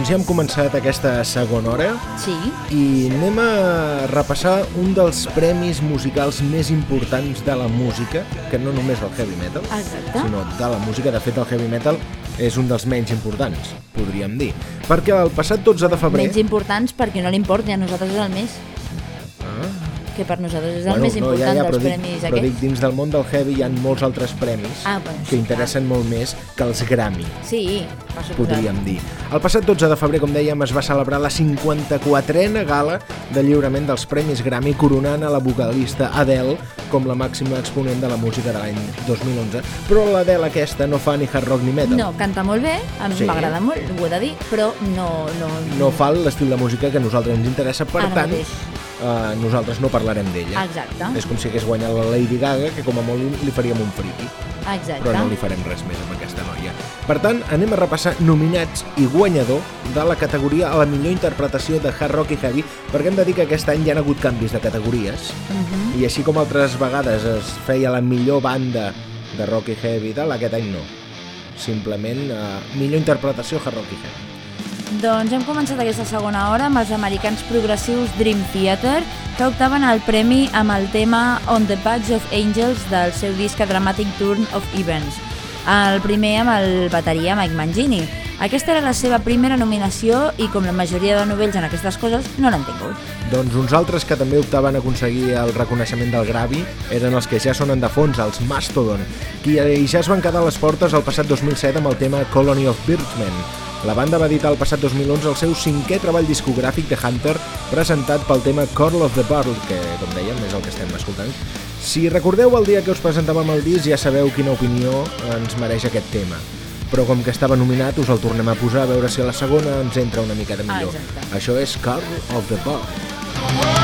Doncs ja hem començat aquesta segona hora Sí, i anem a repassar un dels premis musicals més importants de la música, que no només del heavy metal, exacte. sinó de la música. De fet, el heavy metal és un dels menys importants, podríem dir. Perquè el passat 12 de febrer... Menys importants perquè no li importa, a nosaltres és el més. Que per nosaltres és el més important ja, ja, dels però dic, premis però dic, aquests. dins del món del heavy hi ha molts altres premis Ah, bueno, sí, que interessen molt més que els Grammy, Sí, podríem dir. El passat 12 de febrer, com dèiem, es va celebrar la 54a gala de lliurament dels Premis Grammy coronant a la vocalista Adele com la màxima exponent de la música de l'any 2011. Però l'Adele aquesta no fa ni hard rock ni metal. No, canta molt bé, a mi Sí. m'agrada molt, ho he de dir, però no... No, no fa l'estil de música que a nosaltres ens interessa, per Ara tant, mateix. Eh, nosaltres no parlarem d'ella. Exacte, És com si hagués guanyat la Lady Gaga, que com a molt li faríem un friki, exacte. però no li farem res més amb aquesta noia. Per tant, anem a repassar nominats i guanyador de la categoria a la millor interpretació de hard rock i heavy, perquè hem de dir que aquest any hi ha hagut canvis de categories, Mhm. i així com altres vegades es feia la millor banda de rock i heavy i tal, aquest any no. Simplement eh, millor interpretació hard rock i heavy. Doncs hem començat aquesta segona hora amb els americans progressius Dream Theater, que optaven al premi amb el tema On the Badge of Angels del seu disc A Dramatic Turn of Events. El primer amb el bateria Mike Mangini. Aquesta era la seva primera nominació i com la majoria de novells en aquestes coses no l'han tingut. Doncs uns altres que també optaven a aconseguir el reconeixement del Gravi eren els que ja sonen de fons, els Mastodon, qui ja es van quedar a les portes el passat 2007 amb el tema Colony of Birdmen. La banda va editar el passat 2011 el seu cinquè treball discogràfic de Hunter, presentat pel tema Call of the Bird, que, com dèiem, és el que estem escoltant. Si recordeu el dia que us presentàvem el disc, ja sabeu quina opinió ens mereix aquest tema. Però com que estava nominat, us el tornem a posar a veure si a la segona ens entra una mica de millor. exacte. Això és Call of the Bird.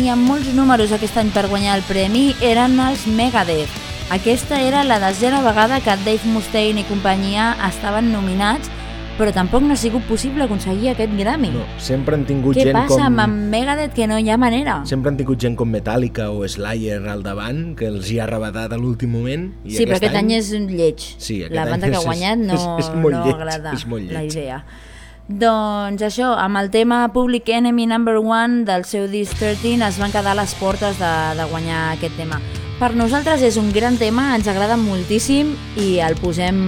Tenia molts números aquest any per guanyar el premi eren els Megadeth. Aquesta era la desena vegada que Dave Mustaine i companyia estaven nominats, però tampoc no ha sigut possible aconseguir aquest Grammy. No, sempre han tingut Què gent passa com... amb en Megadeth que no hi ha manera? Sempre han tingut gent com Metallica o Slayer al davant, que els hi ha rebadat a l'últim moment. I Sí, però aquest aquest any és un lleig. Sí, aquest la any banda que és- ha guanyat no, és- és molt no lleig, agrada és molt lleig. la idea. Doncs això, amb el tema Public Enemy Number 1 del seu disc 13 es van quedar les portes de, de guanyar aquest tema. Per nosaltres és un gran tema, ens agrada moltíssim i el posem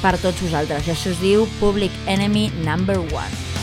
per tots vosaltres. Això es diu Public Enemy Number 1.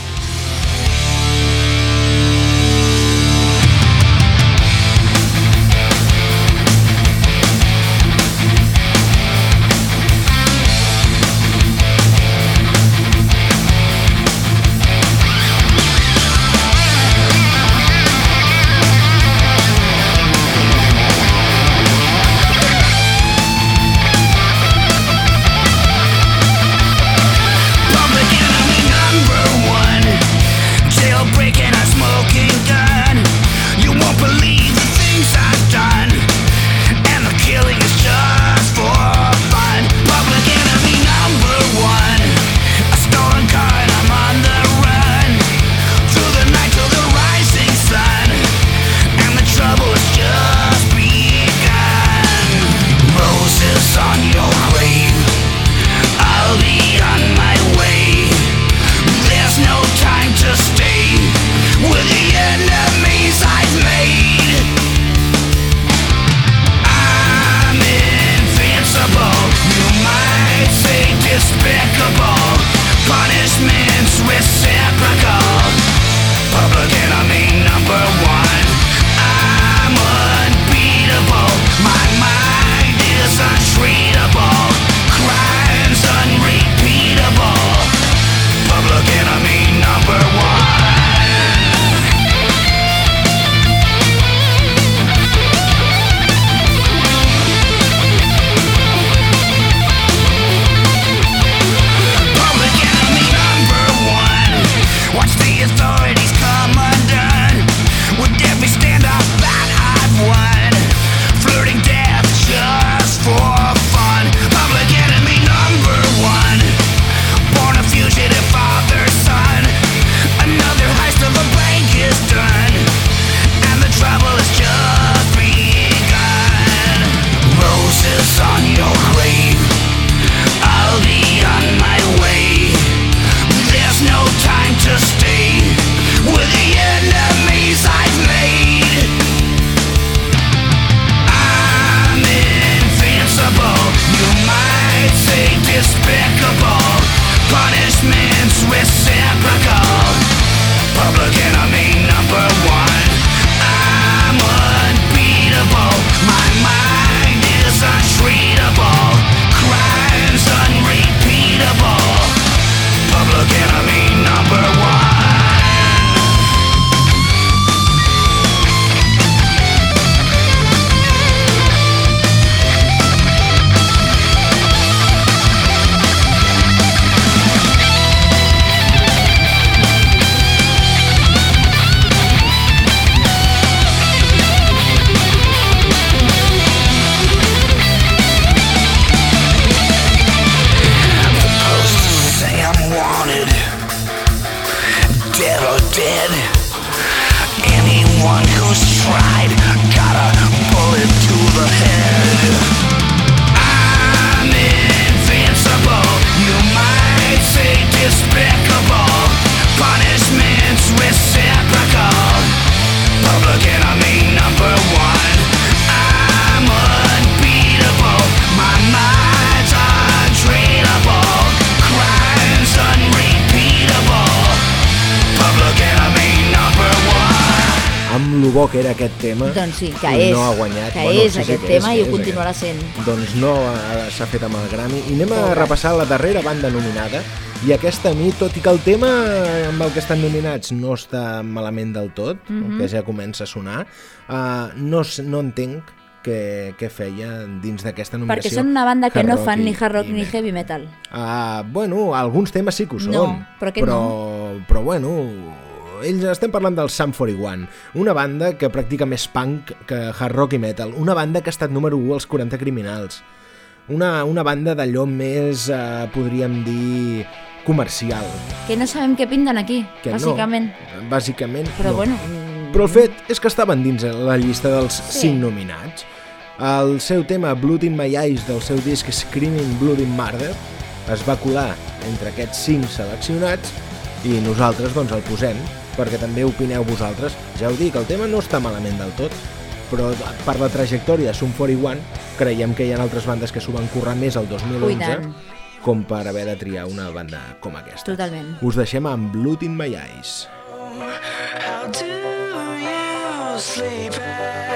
Tema Doncs sí, que és, no ha guanyat. que Bueno, és sí, sí, aquest que és, tema que i ho és continuarà aquest. sent. Doncs no ha- s'ha fet amb el Grammy. I anem a repassar la darrera banda nominada. I aquesta a mi, tot i que el tema amb el que estan nominats no està malament del tot, Mhm. que ja comença a sonar, uh, no, no entenc què, què feia dins d'aquesta nominació. Perquè són una banda que no fan ni hard rock ni metal. heavy metal. Uh, bueno, alguns temes sí que ho són. No, però però, Però bueno, ells estem parlant del Sum 41, una banda que practica més punk que hard rock i metal, una banda que ha estat número 1 als 40 criminals, una, una banda d'allò més, uh, podríem dir, comercial. Que no sabem què pinten aquí, Que bàsicament. No, bàsicament Però no. bueno... Però el fet és que estaven dins la llista dels Sí. 5 nominats. El seu tema Blood in My Eyes del seu disc Screaming Blood in Murder es va colar entre aquests 5 seleccionats i nosaltres doncs el posem perquè també opineu vosaltres. Ja ho dic, el tema no està malament del tot, però per la trajectòria de Sum 41 creiem que hi ha altres bandes que s'ho van currar més el Ui, 2011 tant. com per haver de triar una banda com aquesta. Totalment. Us deixem amb Blood in My Eyes. How do you sleep at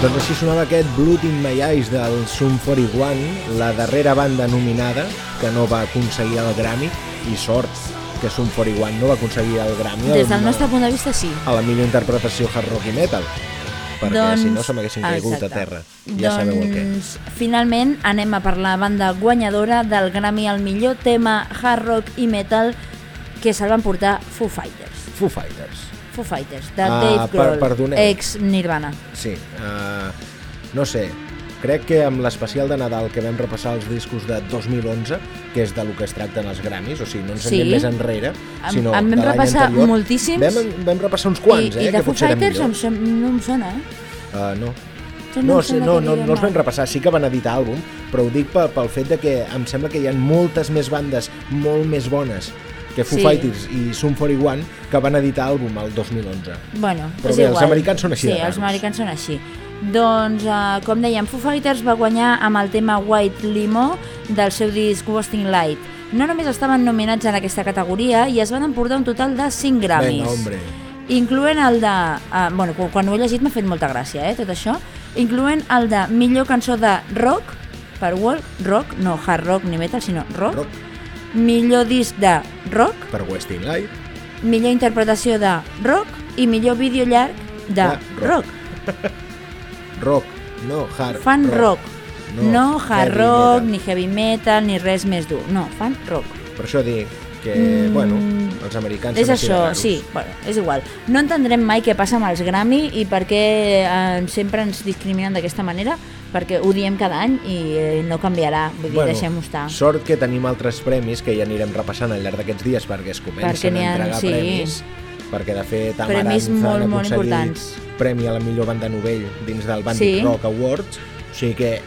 Doncs així sonava aquest Blood in My Eyes del Sum 41, la darrera banda nominada que no va aconseguir el Grammy, i sort que Sum 41 no va aconseguir el Grammy Des del nostre punt de vista, sí. a la millor interpretació hard rock i metal, perquè si no se m'haguessin caigut Exacte. a terra. Ja sabeu el què. Doncs, finalment, anem a per la banda guanyadora del Grammy al millor tema hard rock i metal que se'l van portar Foo Fighters. Foo Fighters. Foo Fighters, de Ah, Dave per- Grohl, perdoneu. ex Nirvana. Sí, uh, no sé, crec que amb l'especial de Nadal que vam repassar els discos de 2011, que és de lo que es tracten els Grammys, o sigui, no ens Sí. anem més enrere, En- sinó en vam de l'any anterior. moltíssims. Vam, vam repassar uns quants, I, eh, I de que Foo Fighters em, no em sona, eh? Uh, no. No, no, que no, diguem no els vam repassar, sí que van editar àlbum, però ho dic pel, pel fet de que em sembla que hi ha moltes més bandes molt més bones que Foo Sí. Fighters i Sum 41 que van editar àlbum el 2011. Bueno, Però és bé, els americans són així Sí, els americans són així. Doncs, eh, com dèiem, Foo Fighters va guanyar amb el tema White Limo del seu disc Wasting Light. No només estaven nominats en aquesta categoria i es van emportar un total de 5 Grammys. Vinga, hombre. incloent el de... Uh, bueno, quan- quan ho he llegit m'ha fet molta gràcia, eh, tot això. Incloent el de millor cançó de rock, per World Rock, no hard rock ni metal, sinó rock. Rock Millor disc de rock, per Westing Light. millor interpretació de rock i millor vídeo llarg de Ah, rock. rock. Rock, no hard Fan rock. No, hard heavy rock, metal. ni heavy metal, ni res més dur. No, fan rock. Per això dic que, Mm, bueno, els americans És això, sí, bueno, és igual. No entendrem mai què passa amb els Grammy i per què eh, sempre ens discriminen d'aquesta manera, perquè ho diem cada any i eh, no canviarà, vull dir, deixem-ho estar. Sort que tenim altres premis que ja anirem repassant al llarg d'aquests dies perquè es Perquè comencen a ha- entregar sí. premis perquè de fet Amaranth molt, han molt aconseguit importants. premi a la millor banda novell dins del Bandit Sí. Rock Awards o sigui que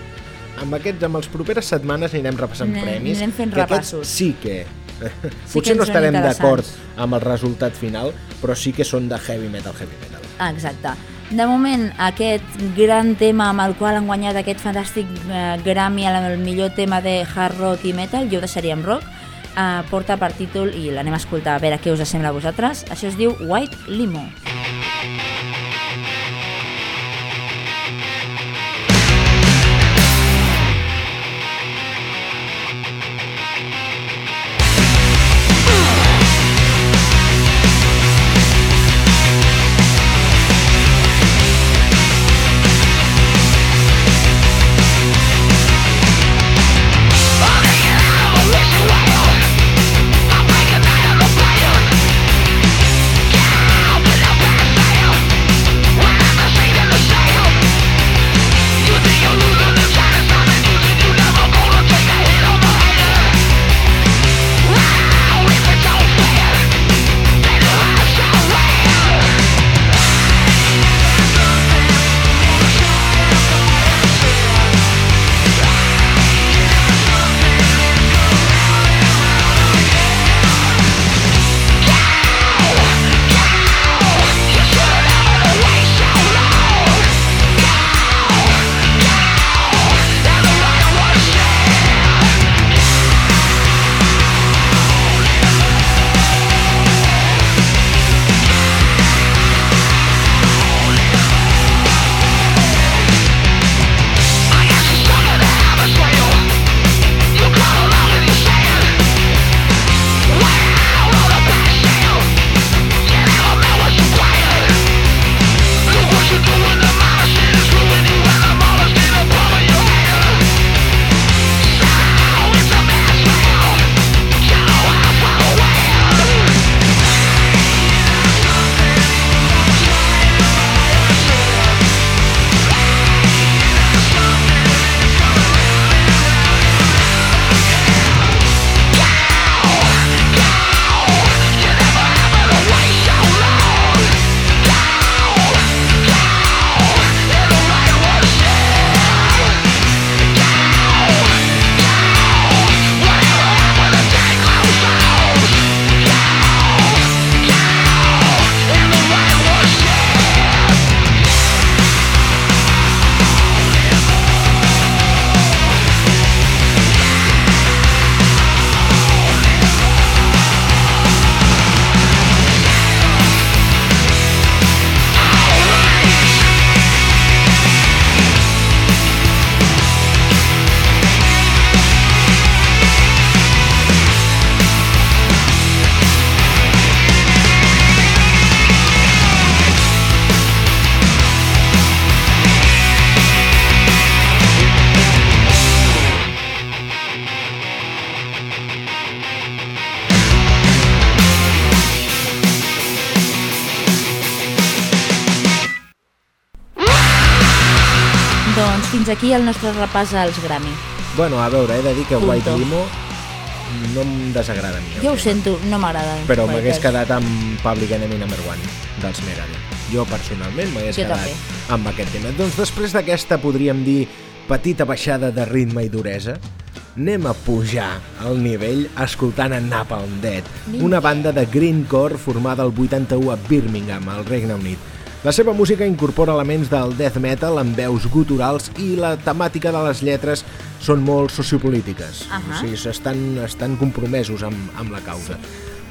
amb aquests, amb les properes setmanes anirem repassant Anem- premis anirem fent que aquests repassos. sí que Sí potser que no estarem d'acord amb el resultat final però sí que són de heavy metal, heavy metal Ah, Exacte. De moment, aquest gran tema amb el qual han guanyat aquest fantàstic eh, Grammy al millor tema de hard rock i metal, jo ho deixaria amb rock, eh, porta per títol, i l'anem a escoltar a veure què us sembla a vosaltres, això es diu White Limo. Doncs fins aquí el nostre repàs als Grammy. bueno, a veure, he de dir que Punto. White Limo no em desagrada a mi Jo ho sento, no m'agrada. però m'hagués quedat amb Public Enemy Number One dels Megadeth. Jo personalment m'hagués quedat també. amb aquest tema. Doncs després d'aquesta podríem dir petita baixada de ritme i duresa? Anem a pujar el nivell escoltant a Napalm Dead, una banda de greencore formada el 81 a Birmingham, al Regne Unit. La seva música incorpora elements del death metal amb veus guturals i la temàtica de les lletres són molt sociopolítiques. Ahà. O sigui, estan, estan compromesos amb, amb la causa.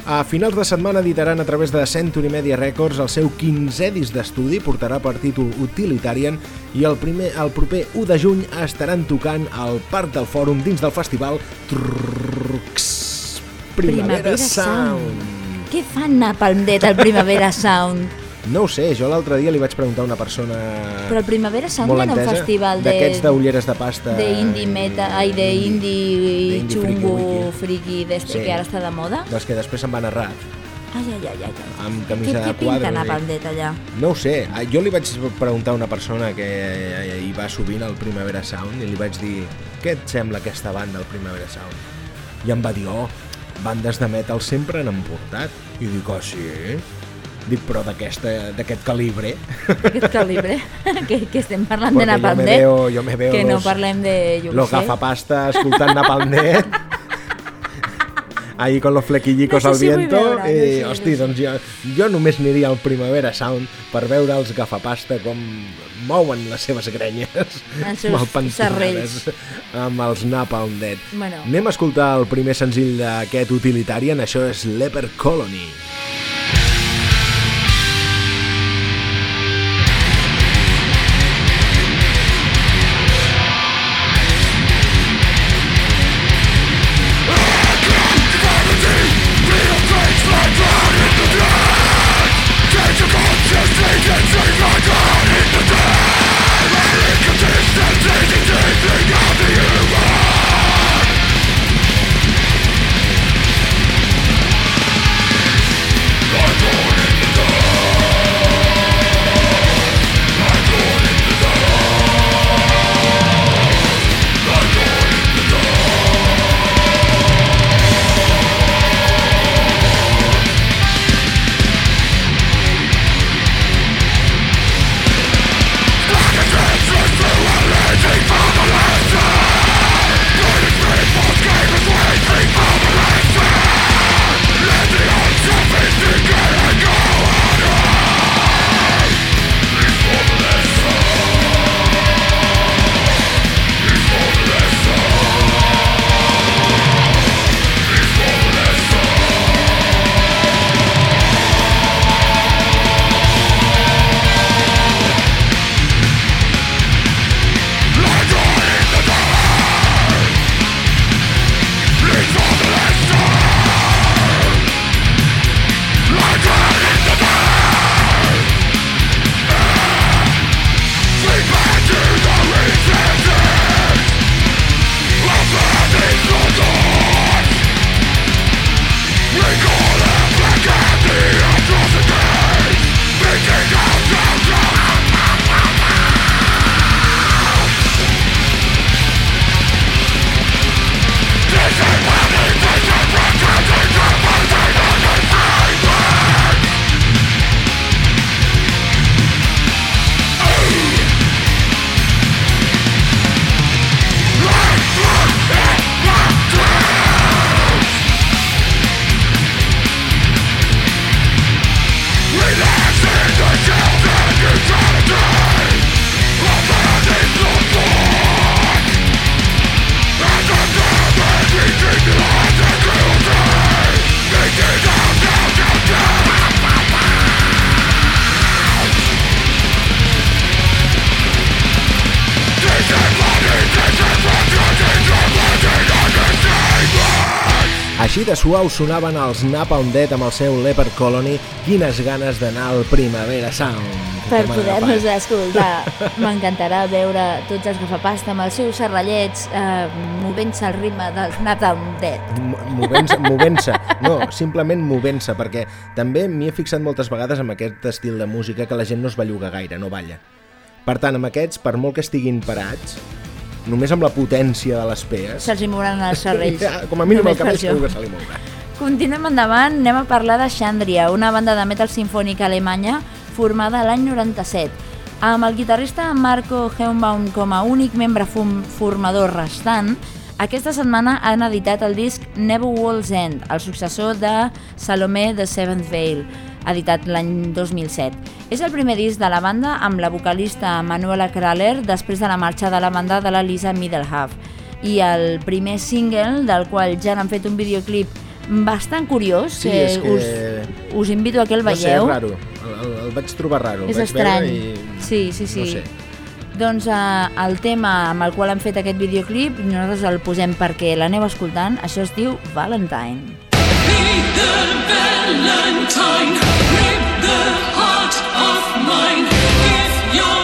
A finals de setmana editaran a través de Century Media Records el seu 15è disc d'estudi, portarà per títol Utilitarian, i el, primer, el proper 1 de juny estaran tocant al Parc del Fòrum dins del festival Trrrx Primavera, Sound. Què fan Napalm Dead al Primavera Sound? No ho sé, jo l'altre dia li vaig preguntar a una persona Però el Primavera Sound era un festival de... d'aquests d'ulleres de pasta de indie meta, ai, de indie d'indie xungo, friki-wiki. friki, d'este Sí. que ara està de moda. dels que després se'n van a rat Ai, ai, ai, ai. ai. amb Què, camisa què de pinta quadre Napalm Dead allà? No ho sé, Ah, jo li vaig preguntar a una persona que hi va sovint al Primavera Sound i li vaig dir què et sembla aquesta banda al Primavera Sound? I em va dir, oh, bandes de metal sempre n'han portat. I dic, oh sí? Dic, però d'aquest calibre? Aquest calibre, que, que estem parlant de Porque yo Napalm me Dead, veo, yo me veo que no los- parlem de... Jo Los gafapastas escoltant Napalm Dead. Ahí con los flequillicos No al sé si vull viento. veure, no I, sé, no hosti, sé. doncs jo, jo només aniria al Primavera Sound per veure els gafapasta com mouen les seves grenyes Els mal pentinades serrells. amb els Napalm Dead. Bueno. Anem a escoltar el primer senzill d'aquest Utilitarian, això és Leper Colony. Així de suau sonaven els Napalm Dead amb el seu Leper Colony. Quines ganes d'anar al Primavera Sound. Per poder-nos escoltar. M'encantarà veure tots els gafapasta amb els seus serrallets eh, movent-se al ritme dels Napalm Dead. Movent-se, movent-se, no, simplement movent-se, perquè també m'hi he fixat moltes vegades amb aquest estil de música que la gent no es belluga gaire, no balla. Per tant, amb aquests, per molt que estiguin parats, només amb la potència de les pees, Se'ls hi mouran els serrells. ja, com a mínim el Només cabell segur que se li mourà. Continuem endavant, anem a parlar de Xandria, una banda de metal sinfònica alemanya formada l'any 97. Amb el guitarrista Marco Heumbaum com a únic membre formador restant, aquesta setmana han editat el disc Never Wall's End, el successor de Salomé de Seventh Veil, editat l'any 2007. És el primer disc de la banda amb la vocalista Manuela Kraler després de la marxa de la banda de la Lisa Middlehalf i el primer single del qual ja n'han fet un videoclip bastant curiós Sí, que, és que- us, us invito a que el No sé, és veieu raro. El, el, el vaig trobar raro. és vaig estrany I... sí, sí, sí No sé. Doncs eh, el tema amb el qual han fet aquest videoclip nosaltres el posem perquè l'aneu escoltant. Això es diu Valentine. The Valentine, rip the heart of mine. Give your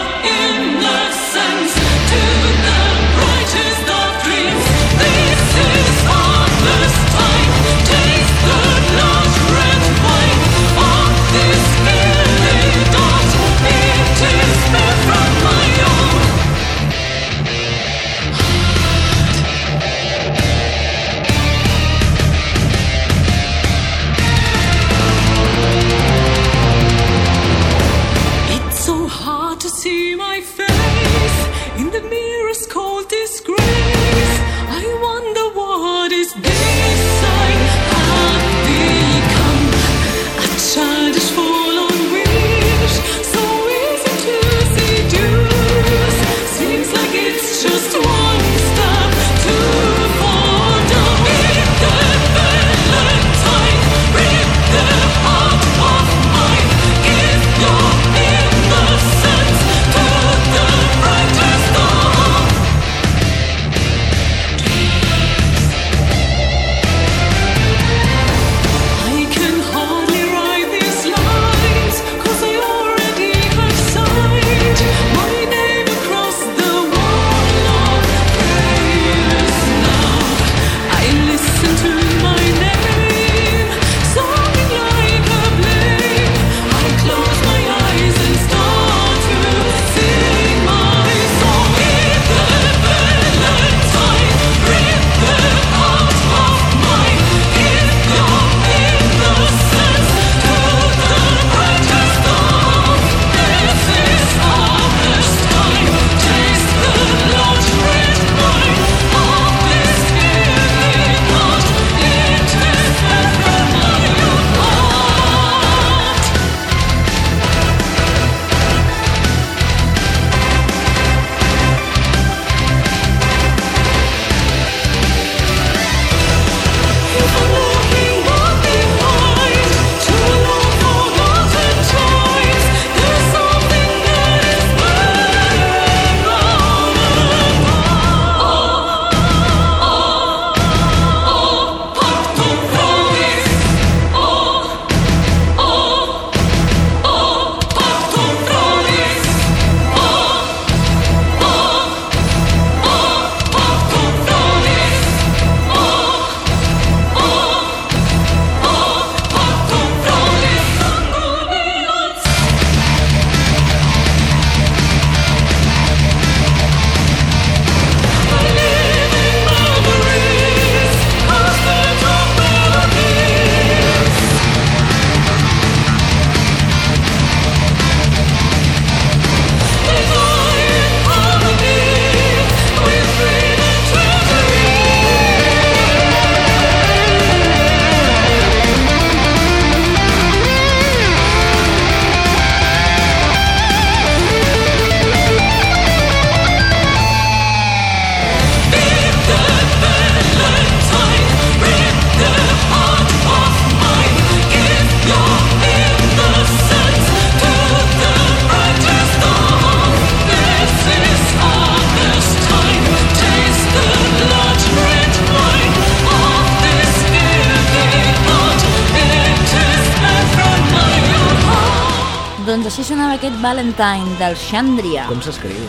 Valentine del Xandria Com s'escriu?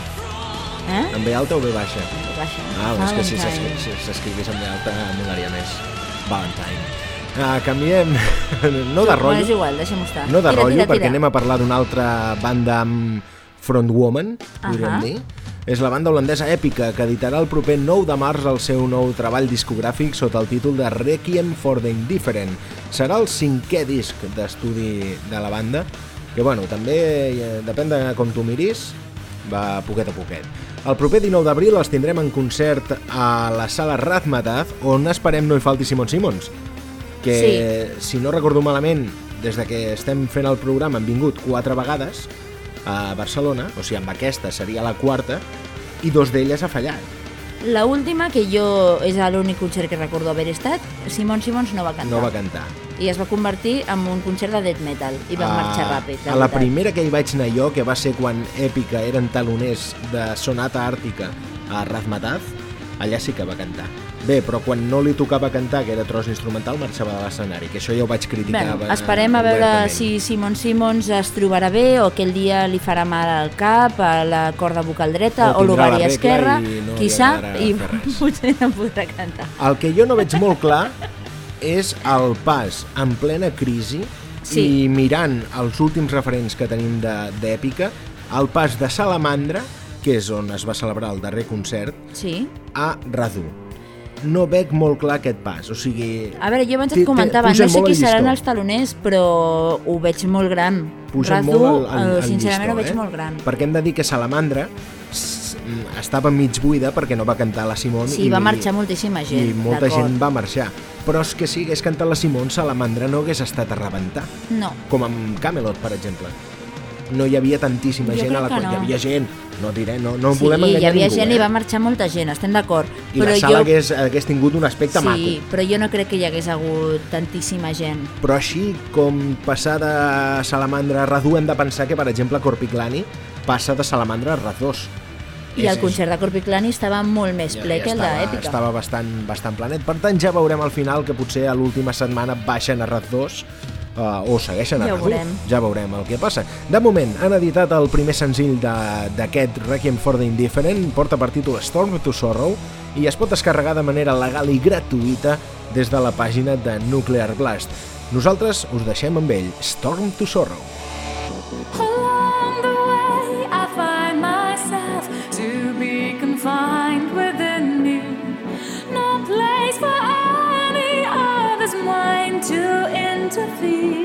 eh? En B alta o B baixa? Baixa. Ah, és que si Valentine. s'escri- si s'escrivís en B alta molaria més. Valentine. Ah, canviem, no de rotllo, és igual, deixem-ho estar. no de Tira, rotllo, tira, perquè tira. anem a parlar d'una altra banda amb frontwoman, podríem Ahà. dir. És la banda holandesa Èpica, que editarà el proper 9 de març el seu nou treball discogràfic sota el títol de Requiem for the Indifferent. Serà el cinquè disc d'estudi de la banda, que bueno, també eh, depèn de com tu miris, va poquet a poquet. El proper 19 d'abril els tindrem en concert a la sala Razmataz, on esperem no hi falti Simon Simons, que, si no recordo malament, des de que estem fent el programa han vingut quatre vegades a Barcelona, o sigui, amb aquesta seria la quarta, i dos d'elles ha fallat. La última, que jo és l'únic concert que recordo haver estat, Simon Simons no va cantar. No va cantar. I es va convertir en un concert de death metal i va marxar ràpid. A la primera que hi vaig anar jo, que va ser quan Èpica eren taloners de Sonata Àrtica a Razmataz, allà sí que va cantar. Bé, però quan no li tocava cantar, que era tros instrumental, marxava de l'escenari, que això ja ho vaig criticar. Bé, esperem a veure si Simon Simons es trobarà bé o aquell dia li farà mal al cap, a la corda vocal dreta O o, l'ovari esquerra, i no qui sap, i potser no podrà cantar. El que jo no veig molt clar és el pas en plena crisi Sí. i mirant els últims referents que tenim de- d'Èpica, el pas de Salamandra, que és on es va celebrar el darrer concert, Sí. a Radu. No veig molt clar aquest pas, o sigui... A veure, jo abans et comentava, no sé qui seran els taloners, però ho veig molt gran. Pugen Radu, molt el, el, eh, el sincerament llistó, ho veig eh? molt gran. Perquè hem de dir que Salamandra estava mig buida perquè no va cantar la Simon Sí, i, va marxar moltíssima gent, i molta gent va marxar però és que si hagués cantat la Simon Salamandra no hagués estat a rebentar No. com amb Camelot per exemple no hi havia tantíssima Jo gent a la qual hi no. havia gent no diré, no, no sí, volem hi enganyar havia ningú gent eh? i va marxar molta gent, estem d'acord. i però la sala jo... hagués, hagués tingut un aspecte Sí, maco però jo no crec que hi hagués hagut tantíssima gent. però així com passar de Salamandra a Radu hem de pensar que per exemple Corpiclani passa de Salamandra a Radós I el concert de Corpiclani estava molt més ple que el d'Èpica. Estava bastant, bastant planet. Per tant, ja veurem al final que potser a l'última setmana baixen a RAD 2 uh, o segueixen a Ja 1. veurem. Ja veurem el que passa. De moment, han editat el primer senzill de- d'aquest Requiem for the Indifferent, porta per títol Storm to Sorrow, i es pot descarregar de manera legal i gratuïta des de la pàgina de Nuclear Blast. Nosaltres us deixem amb ell, Storm to Sorrow. To interfere.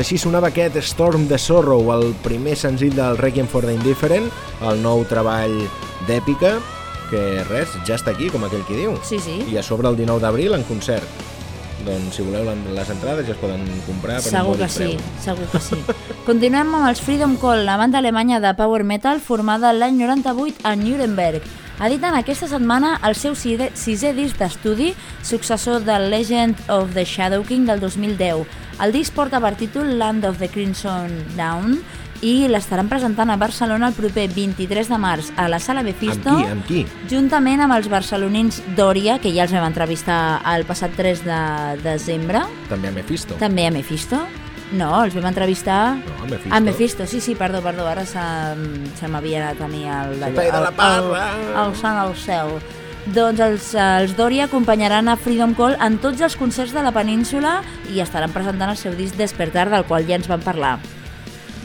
Així sonava aquest Storm the Sorrow, el primer senzill del Requiem for the Indifferent, el nou treball d'èpica, que res, ja està aquí, com aquell qui diu. Sí, sí. I a sobre el 19 d'abril en concert. Doncs si voleu les entrades ja es poden comprar per Segur un que sí, segur que sí. Continuem amb els Freedom Call, la banda alemanya de power metal formada l'any 98 a Nuremberg. Editen aquesta setmana el seu sisè, disc d'estudi, successor del Legend of the Shadow King del 2010. El disc porta per títol Land of the Crimson Dawn i l'estaran presentant a Barcelona el proper 23 de març a la Sala Amb Befisto qui? Amb qui? juntament amb els barcelonins Dòria, que ja els vam entrevistar el passat 3 de desembre, També a Mephisto. també a Mephisto. No, els vam entrevistar... No, a Mephisto. A Mephisto, sí, sí, perdó, perdó, ara se, se m'havia anat a mi el... Ido la parra. El, el sant al cel. Doncs els, els Dòria acompanyaran a Freedom Call en tots els concerts de la península i estaran presentant el seu disc Despertar, del qual ja ens van parlar.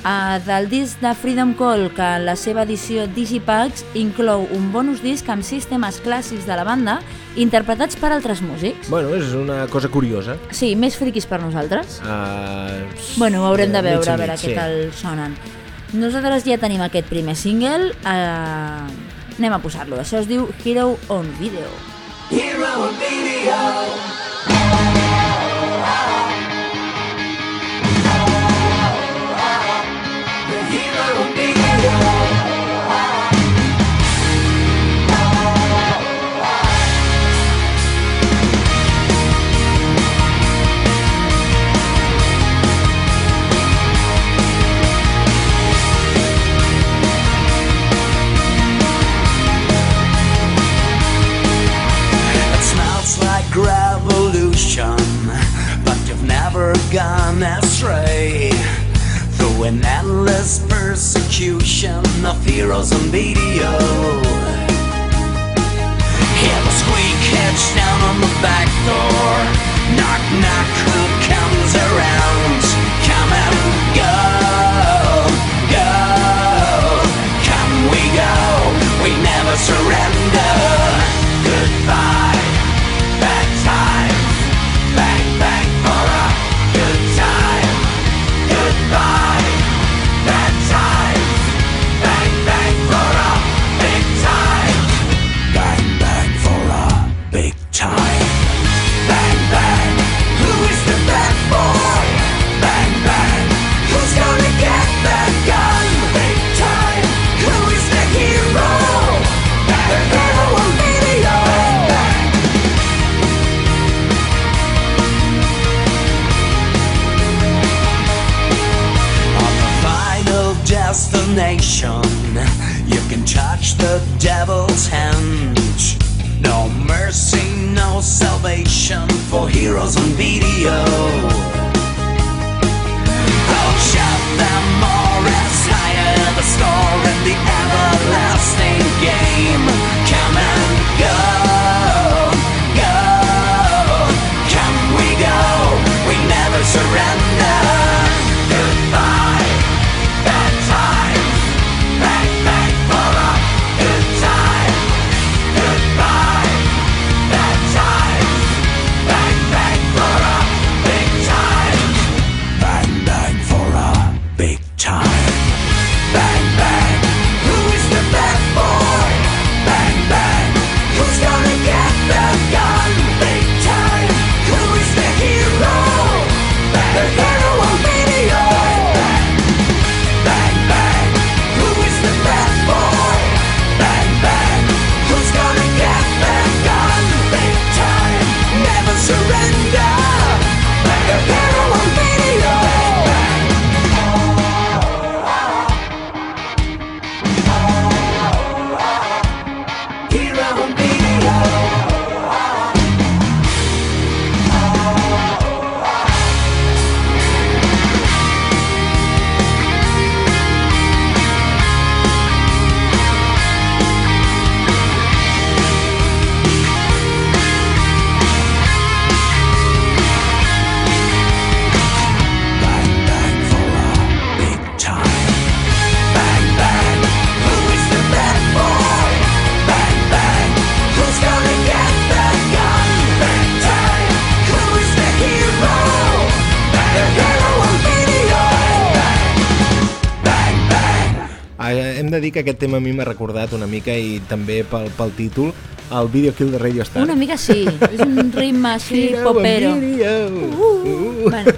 Uh, del disc de Freedom Call, que en la seva edició Digipax inclou un bonus disc amb sis temes clàssics de la banda interpretats per altres músics. Bueno, és una cosa curiosa. Sí, més friquis per nosaltres. Uh, Bueno, ho haurem de mig veure, a veure mig, què sí. tal sonen. Nosaltres ja tenim aquest primer single, eh, anem a posar-lo. Això es diu Hero on Video. Hero on video. An endless persecution of heroes on video. Hear the squeak hitch down on the back door. Knock, knock, who comes around? Come and go, go. Come we go, we never surrender. Goodbye, destination, you can touch the devil's hand. No mercy, no salvation for heroes on video. I'll shut them all as higher the score in the everlasting game. De dir que aquest tema a mi m'ha recordat una mica i també pel, pel títol el Video Kill de Radio Star. Una mica sí, és un ritme així Video, popero. video. Uh, bueno,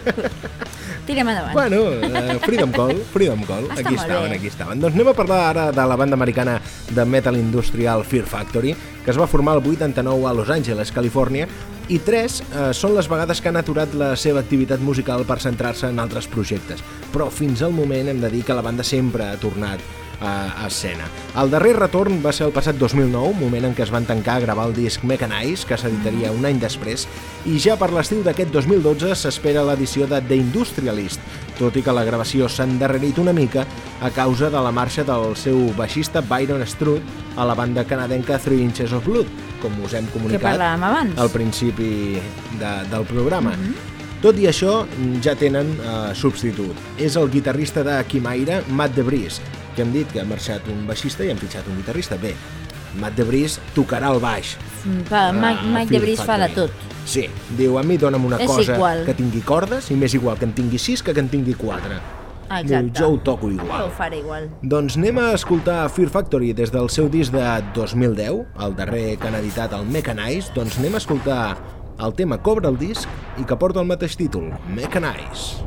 tirem endavant. Bueno, uh, Freedom Call, Freedom Call, Està aquí estaven, bé. aquí estaven. Doncs anem a parlar ara de la banda americana de metal industrial Fear Factory, que es va formar el 89 a Los Angeles, Califòrnia, i tres eh, són les vegades que han aturat la seva activitat musical per centrar-se en altres projectes. Però fins al moment hem de dir que la banda sempre ha tornat a, escena. El darrer retorn va ser el passat 2009, moment en què es van tancar a gravar el disc Mechanize, que s'editaria un any després, i ja per l'estiu d'aquest 2012 s'espera l'edició de The Industrialist, tot i que la gravació s'ha endarrerit una mica a causa de la marxa del seu baixista Byron Strutt a la banda canadenca Three Inches of Blood, com us hem comunicat al principi de, del programa. Tot i això, ja tenen eh, substitut. És el guitarrista de Quimaira, Matt DeBris, que hem dit que ha marxat un baixista i han fitxat un guitarrista. Bé, Matt DeBris tocarà el baix. Mm, Va, Mike, a Mike Fear de Bris fa de tot. Sí, diu, a mi dona'm una És cosa igual. que tingui cordes i m'és igual que en tingui sis que que en tingui quatre. Ah, Diu, Exacte. jo ho toco Jo igual. ho faré igual. Doncs anem a escoltar Fear Factory des del seu disc de 2010, el darrer que han editat, el Mechanize, doncs anem a escoltar el tema Cobra el disc i que porta el mateix títol, Mechanize.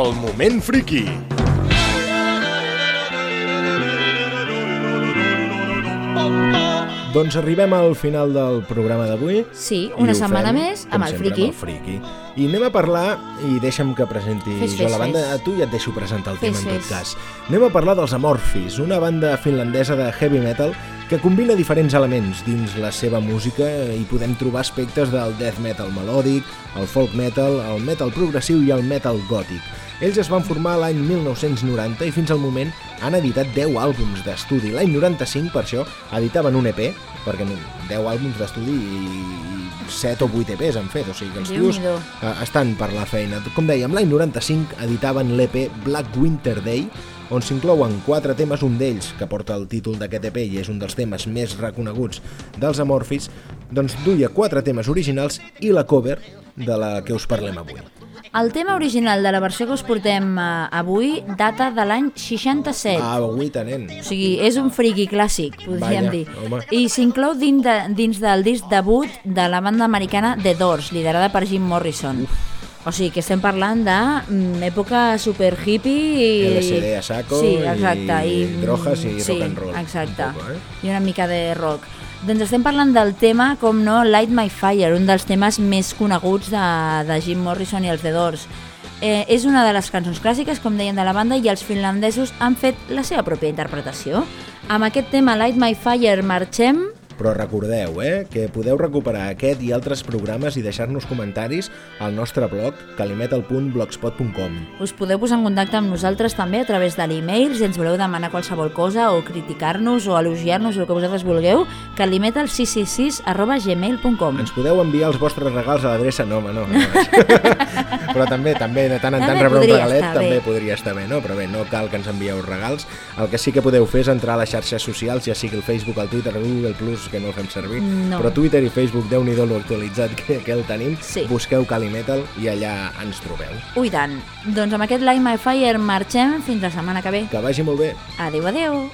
El Moment Friki. Doncs arribem al final del programa d'avui. Sí, una setmana fem, més amb el sempre, friki. Amb el friki. I anem a parlar, i deixa'm que presenti Fes, jo fes, la banda, fes. a tu ja et deixo presentar el Fes, tema en tot fes. cas. Anem a parlar dels Amorphis, una banda finlandesa de heavy metal que combina diferents elements dins la seva música i podem trobar aspectes del death metal melòdic, el folk metal, el metal progressiu i el metal gòtic. Ells es van formar l'any 1990 i fins al moment han editat 10 àlbums d'estudi. L'any 95, per això, editaven un EP, perquè no, 10 àlbums d'estudi i, i 7 o 8 EPs han fet, o sigui que els tios eh, estan per la feina. Com dèiem, l'any 95 editaven l'EP Black Winter Day, on s'inclouen quatre temes, un d'ells, que porta el títol d'aquest EP i és un dels temes més reconeguts dels Amorphis, doncs duia quatre temes originals i la cover de la que us parlem avui. El tema original de la versió que us portem eh, avui data de l'any 67. Ah, avui tenent. O sigui, és un friki clàssic, podríem Vaja, dir. home. I s'inclou dins, de, dins del disc debut de la banda americana The Doors, liderada per Jim Morrison. O sigui, que estem parlant de mm, super hippie i... LSD a saco sí, exacte, i i, drogas i sí, rock and roll, exacte, un poco, eh? i una mica de rock. Doncs estem parlant del tema, com no, Light My Fire, un dels temes més coneguts de, de Jim Morrison i els The Doors. Eh, és una de les cançons clàssiques, com deien, de la banda i els finlandesos han fet la seva pròpia interpretació. Amb aquest tema, Light My Fire, marxem Però recordeu, eh, que podeu recuperar aquest i altres programes i deixar-nos comentaris al nostre blog calimetal.blogspot.com Us podeu posar en contacte amb nosaltres també a través de l'e-mail si ens voleu demanar qualsevol cosa o criticar-nos o elogiar-nos o el que vosaltres vulgueu calimetal666 arroba gmail.com Ens podeu enviar els vostres regals a l'adreça... No, home, no. no. però també, també, de tant en tant rebre un regalet també bé. podria estar bé, no? Però bé, no cal que ens envieu regals. El que sí que podeu fer és entrar a les xarxes socials, ja sigui el Facebook, el Twitter, el Google+, Plus, que no el fem servir, No. però Twitter i Facebook, déu nhi lo actualitzat que, que el tenim. Sí. Busqueu Calimetal i allà ens trobeu. Ui tant, doncs amb aquest Light My Fire marxem fins la setmana que ve. Que vagi molt bé. Adeu, adeu!